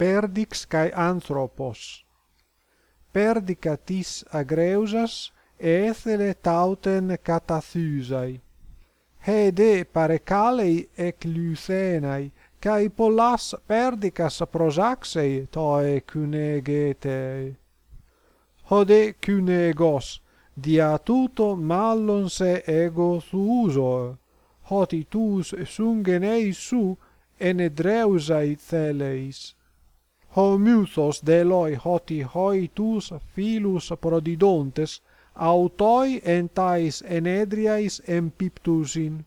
perdix kai anthropos. Perdica tis agreusas ethele tauten he de parecalei ec lythenai kai pollas perdicas prosaxei toe cunegete hode cunegos dia tuto mallon se ego suuso hoti tus sungenei su enedreusai theleis homusos deloi hoti hoi tus filus prodidontes autoi entais enedriais empiptusin.